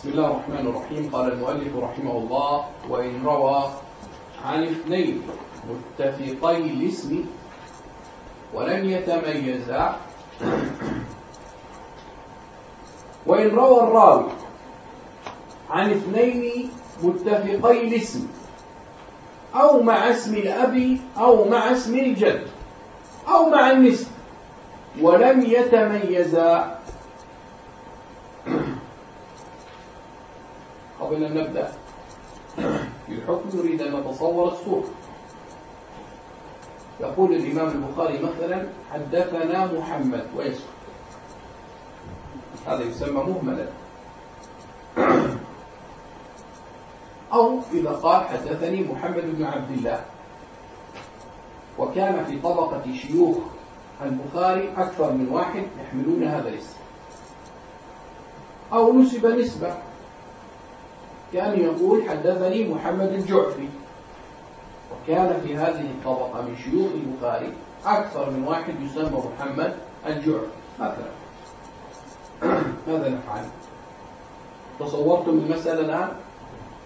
بسم الله الرحمن الرحيم. قال المؤلف رحمه الله وإن روى عن اثنين متفقي الاسم ولم يتميزا وإن روى الراوي عن اثنين متفقي الاسم أو مع اسم الأب أو مع اسم الجد أو مع النسب ولم يتميزا قبل أن نبدأ. الحكم نريد أن نتصور الصورة يقول الإمام البخاري مثلا حدثنا محمد ويسكت هذا يسمى مهملا. أو إذا قال حدثني محمد بن عبد الله. وكان في طبقة شيوخ البخاري أكثر من واحد يحملون هذا الاسم. أو نسب نسبة. كان يقول حدثني محمد الجعفي. وكان في هذه الطبقة من شيوخ البخاري أكثر من واحد يسمى محمد الجعفي. مثلا. ماذا نفعل؟ تصورتم المسألة الآن؟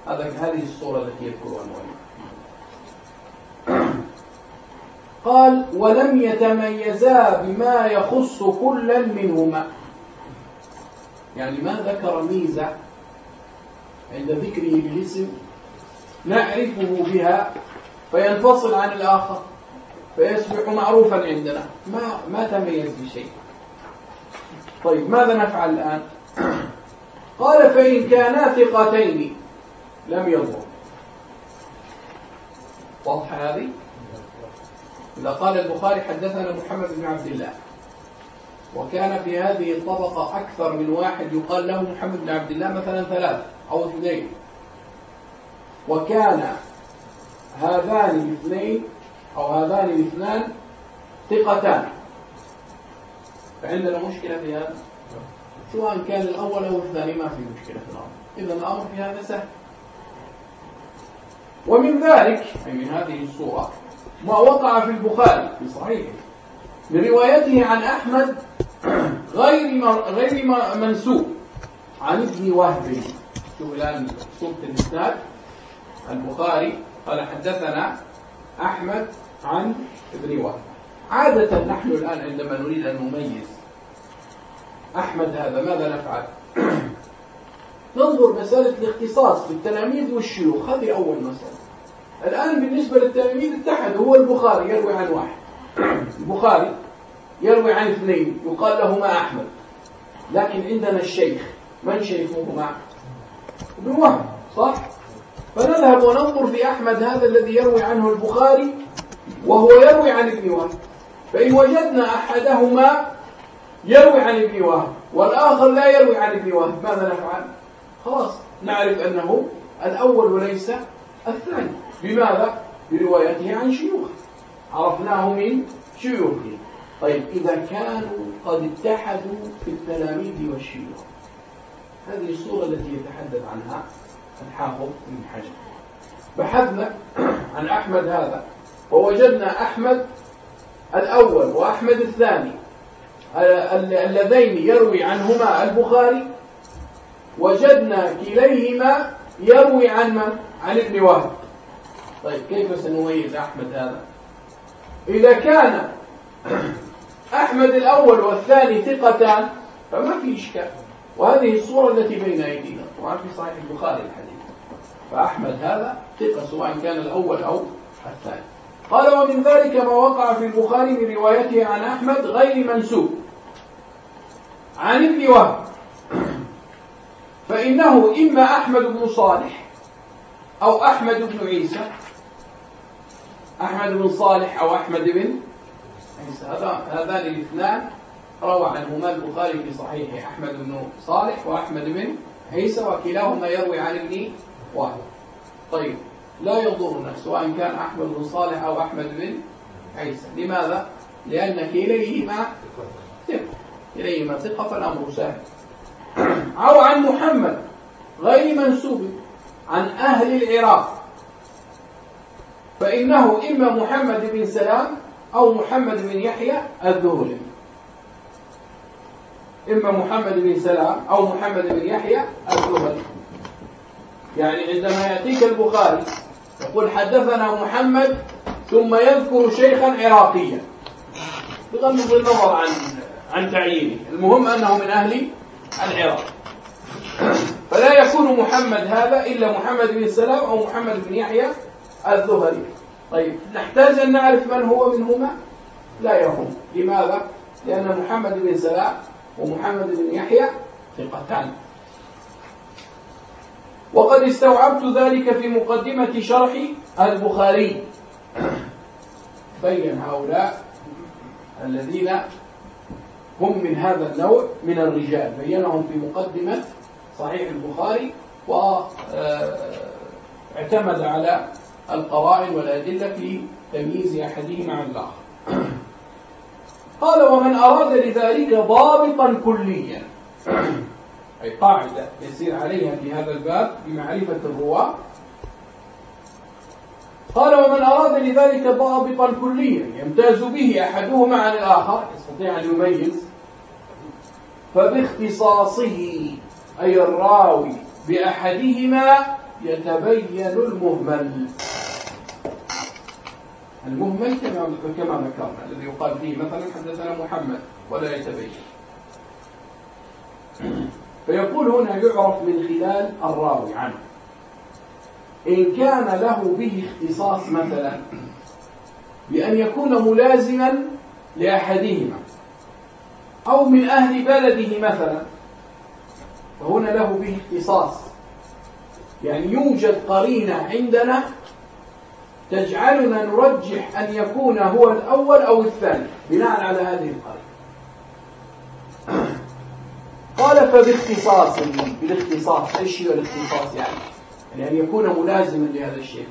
هذا هذه الصورة التي يذكرها المؤلف. قال ولم يتميزا بما يخص كلا منهما. يعني ما ذكر ميزة عند ذكره بالاسم نعرفه بها فينفصل عن الآخر فيصبح معروفا عندنا. ما ما تميز بشيء. طيب ماذا نفعل الآن؟ قال فإن كانا ثقتين لم يضر واضحة هذه؟ إذا قال البخاري حدثنا محمد بن عبد الله. وكان في هذه الطبقة أكثر من واحد يقال له محمد بن عبد الله مثلا ثلاث أو اثنين. وكان هذان الاثنين أو هذان الاثنان ثقتان. فعندنا مشكلة في هذا. سواء كان الأول أو الثاني؟ ما في مشكلة في الأمر إذا الأمر في هذا سهل. ومن ذلك أي من هذه الصورة ما وقع في البخاري في صحيحه. بروايته عن أحمد غير غير منسوب. عن ابن وهب. شوف الآن صورة الإسناد البخاري قال حدثنا أحمد عن ابن وهب. عادة نحن الآن عندما نريد أن نميز أحمد هذا ماذا نفعل؟ ننظر مسألة الاختصاص في التلاميذ والشيوخ. هذه أول مسألة. الآن بالنسبة للتلاميذ اتحدوا هو البخاري يروي عن واحد. البخاري يروي عن اثنين يقال لهما أحمد. لكن عندنا الشيخ من شيخهما؟ ابن وهب صح؟ فنذهب وننظر في أحمد هذا الذي يروي عنه البخاري وهو يروي عن ابن وهب. فإن وجدنا أحدهما يروي عن ابن وهب والآخر لا يروي عن ابن وهب ماذا نفعل؟ خلاص نعرف أنه الأول وليس الثاني. بماذا؟ بروايته عن شيوخه. عرفناه من شيوخه. طيب إذا كانوا قد اتحدوا في التلاميذ والشيوخ. هذه الصورة التي يتحدث عنها الحافظ ابن حجر بحثنا عن أحمد هذا ووجدنا أحمد الأول وأحمد الثاني اللذين يروي عنهما البخاري وجدنا كليهما يروي عن من؟ عن ابن وهب طيب كيف سنميز أحمد هذا؟ إذا كان أحمد الأول والثاني ثقتان فما في إشكال وهذه الصورة التي بين أيدينا. طبعا في صحيح البخاري الحديث. فأحمد هذا ثقة سواء كان الأول أو الثاني. قال ومن ذلك ما وقع في البخاري من روايته عن أحمد غير منسوب. عن ابن وهب. فإنه إما أحمد بن صالح أو أحمد بن عيسى. أحمد بن صالح أو أحمد بن عيسى. هذان الاثنان روى عنهما البخاري في صحيحه أحمد بن صالح وأحمد بن عيسى وكلاهما يروي عن ابن واحد. طيب لا يضرنا سواء كان أحمد بن صالح أو أحمد بن عيسى. لماذا؟ لأن كليهما ثقة. كليهما ثقة فالأمر سهل. أو عن محمد غير منسوب عن أهل العراق. فإنه إما محمد بن سلام أو محمد بن يحيى الذهلي. إما محمد بن سلام أو محمد بن يحيى الزهري. يعني عندما يأتيك البخاري يقول حدثنا محمد ثم يذكر شيخا عراقيا. بغض النظر عن عن تعيينه. المهم أنه من أهل العراق. فلا يكون محمد هذا إلا محمد بن سلام أو محمد بن يحيى الزهري. طيب نحتاج أن نعرف من هو منهما لا يهم. لماذا؟ لأن محمد بن سلام ومحمد بن يحيى ثقتان وقد استوعبت ذلك في مقدمة شرح البخاري. بين هؤلاء الذين هم من هذا النوع من الرجال. بينهم في مقدمة صحيح البخاري واعتمد على القرائن والأدلة في تمييز أحدهما عن الآخر. قال ومن أراد لذلك ضابطا كليا. أي قاعدة يسير عليها في هذا الباب بمعرفة الرواة. قال ومن أراد لذلك ضابطا كليا يمتاز به أحدهما عن الآخر يستطيع أن يميز. فباختصاصه أي الراوي بأحدهما يتبين المهمل. المهمل كما كما ذكرنا الذي يقال فيه مثلا حدثنا محمد ولا يتبين. فيقول هنا يعرف من خلال الراوي عنه. إن كان له به اختصاص مثلا بأن يكون ملازما لأحدهما أو من أهل بلده مثلا فهنا له به اختصاص. يعني يوجد قرينة عندنا تجعلنا نرجح أن يكون هو الأول أو الثاني بناء على هذه القرينة قال فباختصاص بالاختصاص إيش هو الاختصاص يعني؟ يعني أن يكون ملازما لهذا الشيء.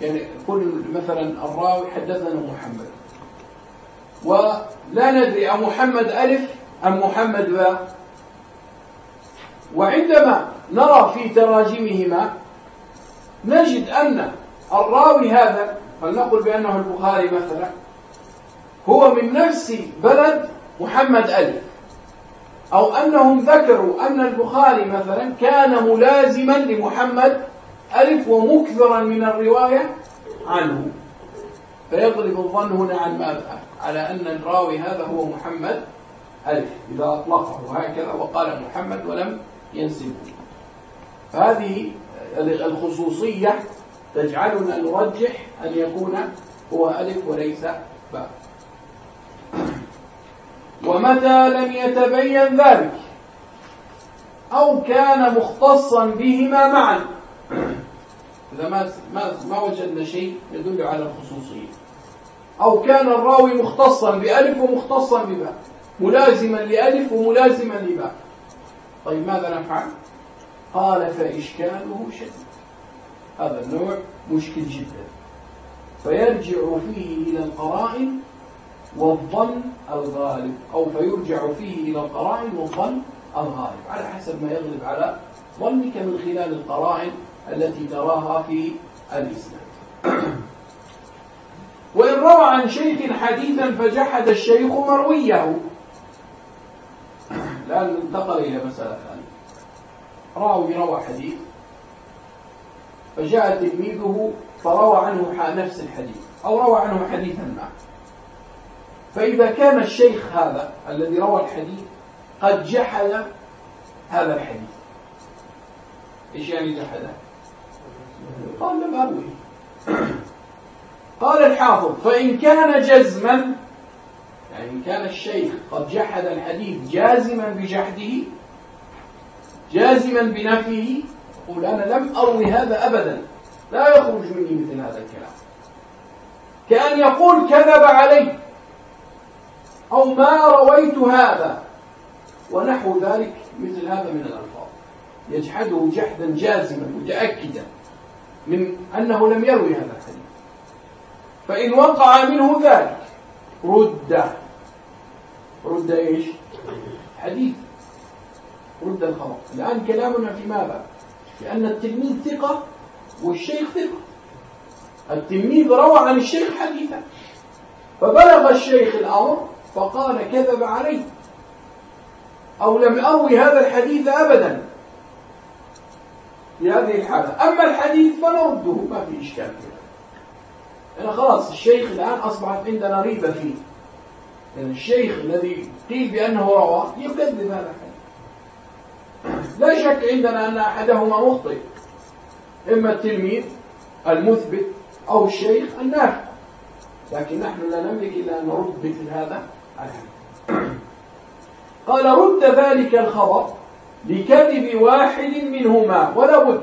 يعني يقول مثلا الراوي حدثنا محمد. ولا ندري أمحمد ألف أم محمد باء وعندما نرى في تراجمهما نجد أن الراوي هذا فلنقل بأنه البخاري مثلا هو من نفس بلد محمد ألف أو أنهم ذكروا أن البخاري مثلا كان ملازما لمحمد ألف ومكثرا من الرواية عنه. فيغلب الظن هنا عن ماذا؟ على أن الراوي هذا هو محمد ألف إذا أطلقه. هكذا وقال محمد ولم ينسبه. هذه الخصوصية تجعلنا نرجح أن يكون هو ألف وليس باء. ومتى لم يتبين ذلك؟ أو كان مختصا بهما معا. إذا ما ما وجدنا شيء يدل على الخصوصية. أو كان الراوي مختصا بألف ومختصا بباء. ملازما لألف وملازما لباء. طيب ماذا نفعل؟ قال فإشكاله شديد. هذا النوع مشكل جدا. فيرجع فيه إلى القرائن والظن الغالب أو فيرجع فيه إلى القرائن والظن الغالب على حسب ما يغلب على ظنك من خلال القرائن التي تراها في الإسلام. وإن روى عن شيخ حديثا فجحد الشيخ مرويه. الآن انتقل إلى مسألة ثانية. راوي روى حديث فجاء تلميذه فروى عنه نفس الحديث أو روى عنه حديثا ما. فإذا كان الشيخ هذا الذي روى الحديث قد جحد هذا الحديث. إيش يعني جحده؟ قال لم أروي. قال الحافظ فإن كان جزما يعني إن كان الشيخ قد جحد الحديث جازما بجحده جازما بنفيه يقول أنا لم أروي هذا أبدا. لا يخرج مني مثل هذا الكلام. كأن يقول كذب علي. أو ما رويت هذا. ونحو ذلك مثل هذا من الألفاظ. يجحده جحدا جازما متأكدا من أنه لم يروي هذا الحديث. فإن وقع منه ذلك رد. رد إيش؟ حديث. رد الخبر. الآن كلامنا في ماذا؟ في أن التلميذ ثقة والشيخ ثقة. التلميذ روى عن الشيخ حديثا. فبلغ الشيخ الأمر فقال كذب علي أو لم أروي هذا الحديث أبدا. في هذه الحالة. أما الحديث فنرده ما في إشكال فيه. أنا خلاص الشيخ الآن أصبحت عندنا ريبة فيه. يعني الشيخ الذي قيل بأنه روى يكذب هذا الحديث. لا شك عندنا أن أحدهما مخطئ إما التلميذ المثبت أو الشيخ النافع. لكن نحن لا نملك إلا أن نرد مثل هذا الحديث. قال رد ذلك الخبر لكذب واحد منهما ولا بد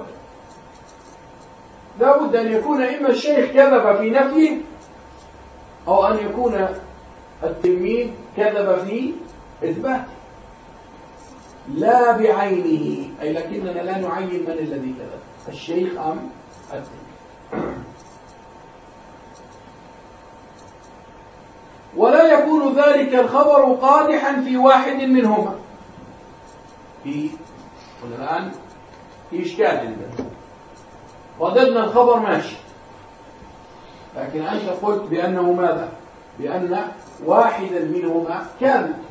لا بد أن يكون إما الشيخ كذب في نفيه أو أن يكون التلميذ كذب في إثباته. لا بعينه. أي لكننا لا نعين من الذي كذب. الشيخ أم؟ التلميذ ولا يكون ذلك الخبر قادحا في واحد منهما. في الآن في إشكال عندنا رددنا الخبر ماشي. لكن أنت قلت بأنه ماذا؟ بأن واحدا منهما كاذب.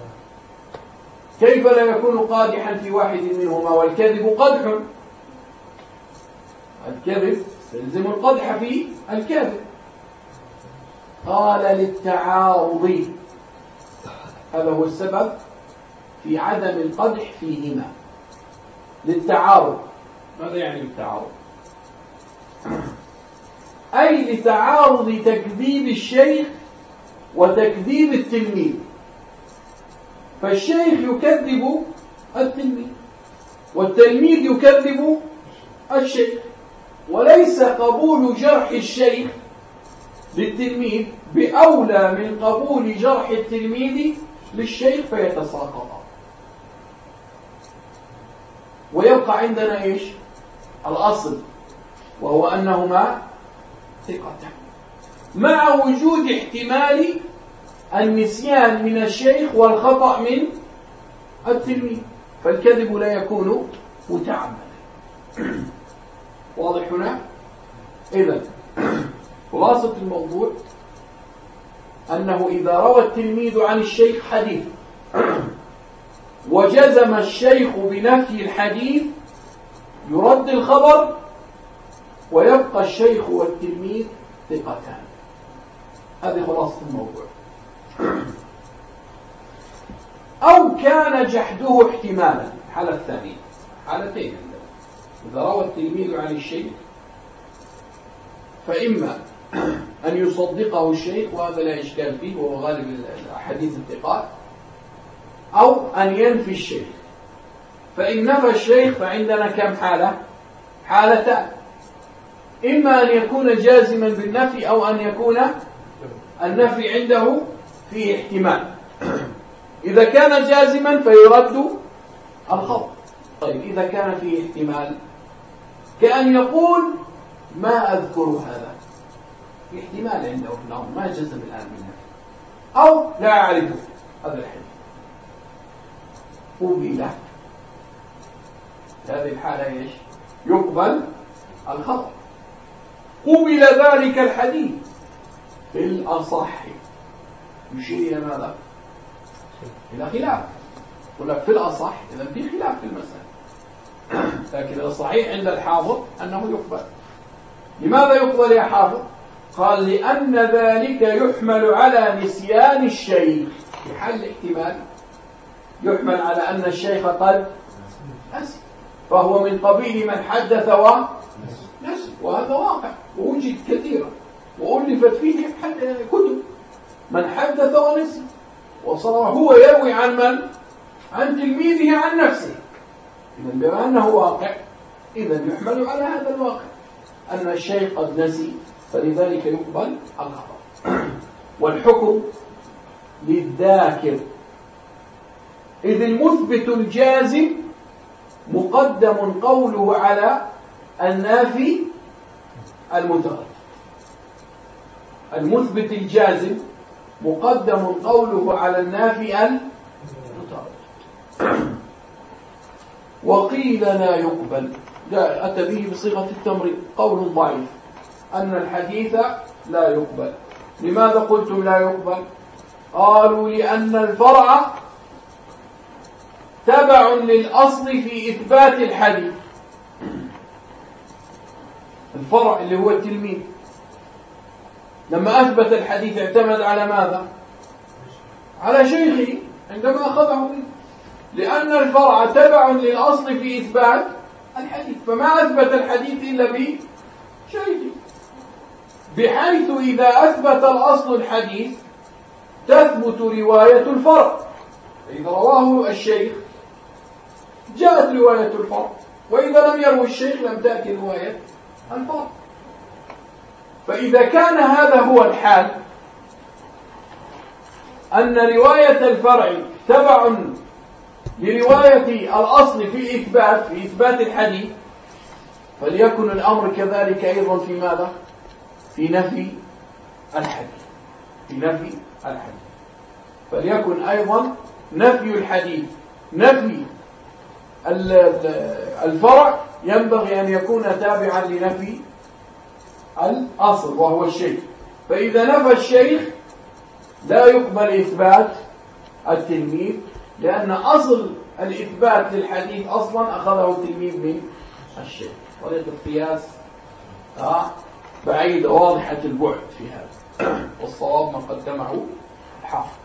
كيف لا يكون قادحا في واحد منهما؟ والكذب قدح. الكذب يلزم القدح في الكذب. قال للتعارض. هذا هو السبب في عدم القدح فيهما. للتعارض. ماذا يعني التعارض أي لتعارض تكذيب الشيخ وتكذيب التلميذ. فالشيخ يكذب التلميذ والتلميذ يكذب الشيخ. وليس قبول جرح الشيخ للتلميذ بأولى من قبول جرح التلميذ للشيخ فيتساقطا ويبقى عندنا إيش؟ الأصل وهو أنهما ثقتان. مع وجود احتمال النسيان من الشيخ والخطأ من التلميذ. فالكذب لا يكون متعمدا واضح هنا؟ إذا خلاصة الموضوع أنه إذا روى التلميذ عن الشيخ حديث وجزم الشيخ بنفي الحديث يرد الخبر ويبقى الشيخ والتلميذ ثقتان. هذه خلاصة الموضوع أو كان جحده احتمالا. الحالة الثانية. حالتين إذا روى التلميذ عن الشيخ فإما أن يصدقه الشيخ وهذا لا إشكال فيه وهو غالب الأحاديث الثقات أو أن ينفي الشيخ. فإن نفى الشيخ فعندنا كم حالة؟ حالتان. إما أن يكون جازما بالنفي أو أن يكون النفي عنده فيه احتمال. إذا كان جازما فيرد الخبر طيب إذا كان فيه احتمال كأن يقول ما أذكر هذا. في احتمال عنده في الأمر ما جزم الآن بالنفي أو لا أعرفه هذا الحديث. قبل في هذه الحالة إيش؟ يقبل الخطأ. قبل ذلك الحديث في الأصح يشير إلى ماذا؟ إلى خلاف. يقول لك في الأصح إذا في خلاف في المسألة. لكن الصحيح عند الحافظ أنه يقبل. لماذا يقبل يا حافظ؟ قال لأن ذلك يحمل على نسيان الشيخ. في حل الاحتمال يحمل على أن الشيخ قد نسي. فهو من قبيل من حدث ونسي وهذا واقع. ووجد كثيرا. وألفت فيه كتب. من حدث ونسي. وصار هو يروي عن من؟ عن تلميذه عن نفسه. إذا بما أنه واقع إذا يحمل على هذا الواقع. أن الشيء قد نسي فلذلك يقبل الخطأ. والحكم للذاكر. إذ المثبت الجازم مقدم قوله على النافي المتردد المثبت الجازم مقدم قوله على النافي المتردد وقيل لا يقبل. جاء أتى به بصيغة التمريض قول ضعيف. أن الحديث لا يقبل. لماذا قلتم لا يقبل؟ قالوا لأن الفرع تبع للأصل في إثبات الحديث. الفرع اللي هو التلميذ. لما أثبت الحديث اعتمد على ماذا؟ على شيخه عندما أخذه منه. لأن الفرع تبع للأصل في إثبات الحديث. فما أثبت الحديث إلا بشيخه بحيث إذا أثبت الأصل الحديث تثبت رواية الفرع. إذا رواه الشيخ جاءت رواية الفرع. وإذا لم يروي الشيخ لم تأتي رواية الفرع. فإذا كان هذا هو الحال أن رواية الفرع تبع لرواية الأصل في إثبات في إثبات الحديث فليكن الأمر كذلك أيضا في ماذا؟ في نفي الحديث في نفي الحديث فليكن أيضا نفي الحديث نفي الفرع ينبغي أن يكون تابعا لنفي الأصل وهو الشيخ فإذا نفى الشيخ لا يقبل إثبات التلميذ لأن أصل الإثبات للحديث أصلا أخذه التلميذ من الشيخ. طريقة القياس آه، بعيدة واضحة البعد في هذا. والصواب ما قدمه الحافظ.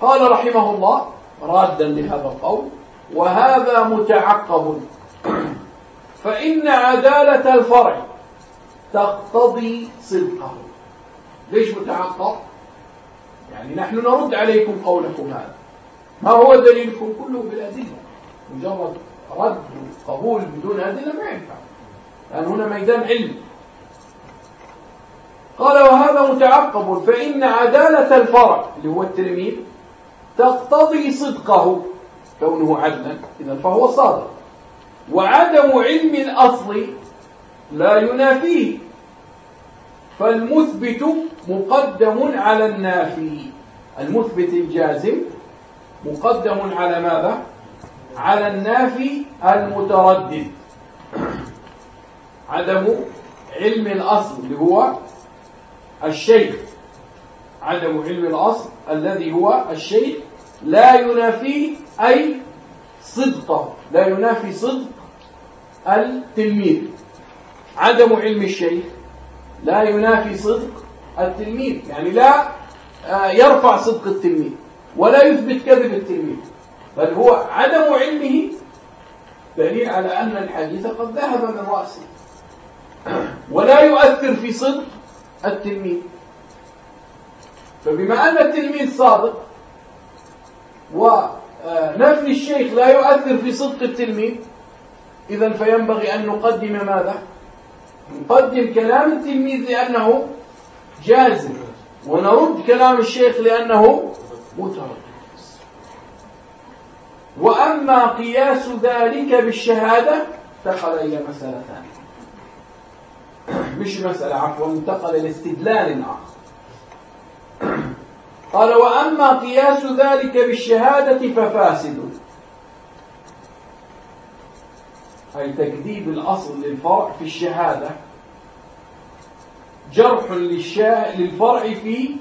قال رحمه الله رادا لهذا القول وهذا متعقب. فإن عدالة الفرع تقتضي صدقه. ليش متعقب؟ يعني نحن نرد عليكم قولكم هذا. ما هو دليلكم كله بالأدلة مجرد رد قبول بدون أدلة ما ينفع. لأن هنا ميدان علم. قال وهذا متعقب فإن عدالة الفرع اللي هو التلميذ تقتضي صدقه كونه عدلا إذا فهو صادق. وعدم علم الأصل لا ينافيه. فالمثبت مقدم على النافي. المثبت الجازم مقدم على ماذا؟ على النافي المتردد. عدم علم الأصل اللي هو الشيء. عدم علم الأصل الذي هو الشيء لا ينافي أي صدقه لا ينافي صدق التلميذ. عدم علم الشيخ لا ينافي صدق التلميذ. يعني لا آه، يرفع صدق التلميذ ولا يثبت كذب التلميذ. بل هو عدم علمه دليل على أن الحديث قد ذهب من رأسه. ولا يؤثر في صدق التلميذ. فبما أن التلميذ صادق ونفي الشيخ لا يؤثر في صدق التلميذ إذا فينبغي أن نقدم ماذا؟ نقدم كلام التلميذ لأنه جازم ونرد كلام الشيخ لأنه متردد وأما قياس ذلك بالشهادة انتقل إلى مسألة ثانية. مش مسألة عفوا انتقل إلى استدلال آخر. قال وأما قياس ذلك بالشهادة ففاسد. أي تكذيب الأصل للفرع في الشهادة جرح للفرع في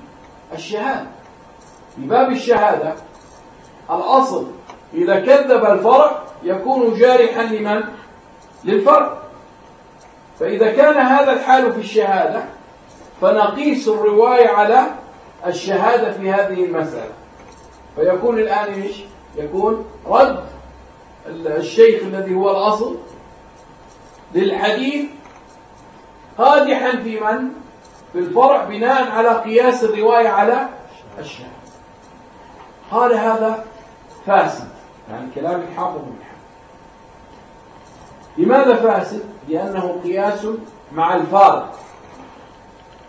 الشهادة في باب الشهادة الأصل إذا كذب الفرع يكون جارحا لمن؟ للفرع فإذا كان هذا الحال في الشهادة فنقيس الرواية على الشهادة في هذه المسألة فيكون الآن إيش؟ يكون رد الشيخ الذي هو الأصل للحديث قادحا في من؟ في الفرع بناء على قياس الرواية على الشهادة قال هذا فاسد يعني كلام الحافظ بن لماذا فاسد؟ لأنه قياس مع الفارق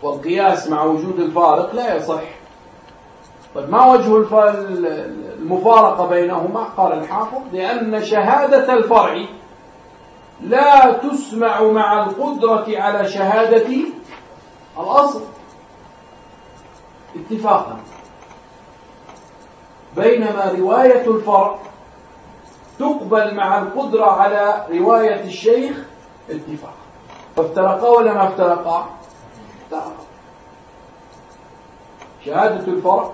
والقياس مع وجود الفارق لا يصح طيب ما وجه المفارقة بينهما؟ قال الحافظ لأن شهادة الفرع لا تسمع مع القدرة على شهادة الأصل. اتفاقا. بينما رواية الفرع تقبل مع القدرة على رواية الشيخ اتفاقا فافترقا ولا ما افترقا؟ افترقا. شهادة الفرع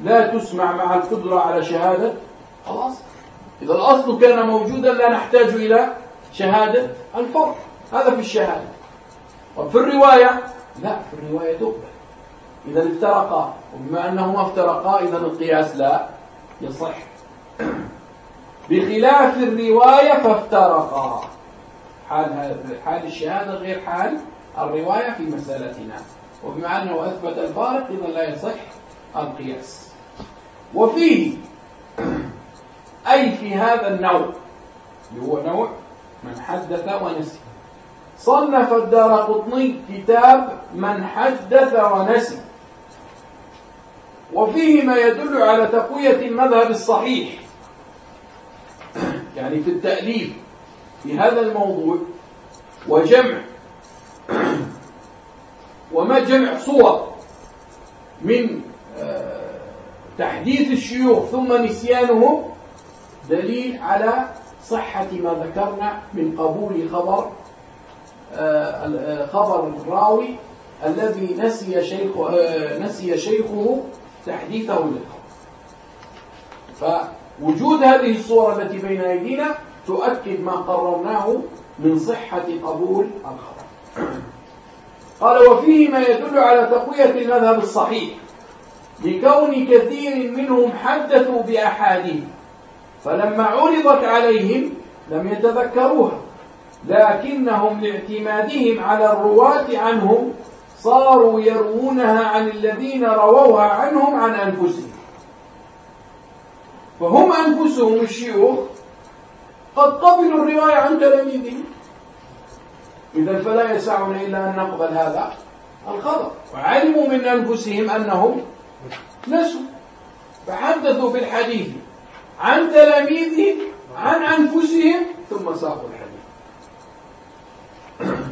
لا تسمع مع القدرة على شهادة. خلاص. إذا الأصل كان موجودا لا نحتاج إلى شهادة الفرع هذا في الشهادة. طب في الرواية؟ لا في الرواية تقبل. إذا افترقا. وبما أنهما افترقا إذا القياس لا يصح. بخلاف الرواية فافترقا. حال حال الشهادة غير حال الرواية في مسألتنا. وبما أنه أثبت الفارق إذا لا يصح. القياس. وفيه أي في هذا النوع اللي هو نوع من حدث ونسي. صنف الدار قطني كتاب من حدث ونسي. وفيه ما يدل على تقوية المذهب الصحيح. يعني في التأليف في هذا الموضوع وجمع وما جمع صور من تحديث الشيوخ ثم نسيانهم دليل على صحة ما ذكرنا من قبول خبر آه، آه، خبر الراوي الذي نسي شيخ نسي شيخه تحديثه للخبر. فوجود هذه الصورة التي بين أيدينا تؤكد ما قررناه من صحة قبول الخبر. قال وفيه ما يدل على تقوية المذهب الصحيح. لكون كثير منهم حدثوا بأحاديث. فلما عرضت عليهم لم يتذكروها لكنهم لاعتمادهم على الرواة عنهم صاروا يروونها عن الذين رووها عنهم عن أنفسهم. فهم أنفسهم الشيوخ قد قبلوا الرواية عن تلاميذهم. إذا فلا يسعنا إلا أن نقبل هذا الخبر. وعلموا من أنفسهم أنهم نسوا فحدثوا بالحديث عن تلاميذهم عن أنفسهم ثم ساقوا الحديث.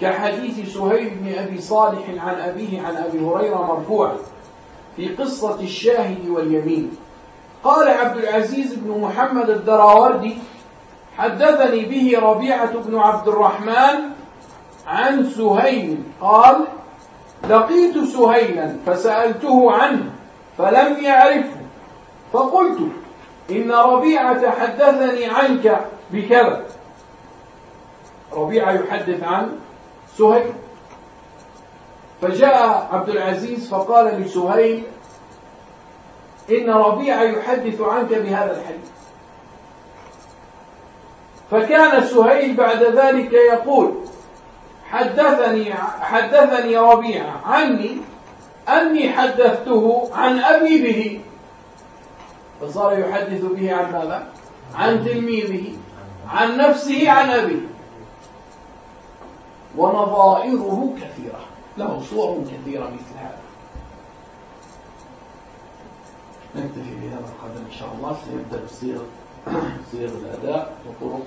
كحديث سهيل بن أبي صالح عن أبيه عن أبي هريرة مرفوعا في قصة الشاهد واليمين. قال عبد العزيز بن محمد الدراوردي حدثني به ربيعة بن عبد الرحمن عن سهيل قال لقيت سهيلا فسألته عنه فلم يعرفه فقلت إن ربيعة حدثني عنك بكذا. ربيعة يحدث عن سهيل. فجاء عبد العزيز فقال لسهيل إن ربيعة يحدث عنك بهذا الحديث. فكان سهيل بعد ذلك يقول حدثني حدثني ربيعة عني أني حدثته عن أبي به فصار يحدث به عن ماذا؟ عن تلميذه عن نفسه عن أبيه. ونظائره كثيرة له صور كثيرة مثل هذا. نكتفي بهذا القدر إن شاء الله. سيبدأ بصيغ صيغ الأداء وطرق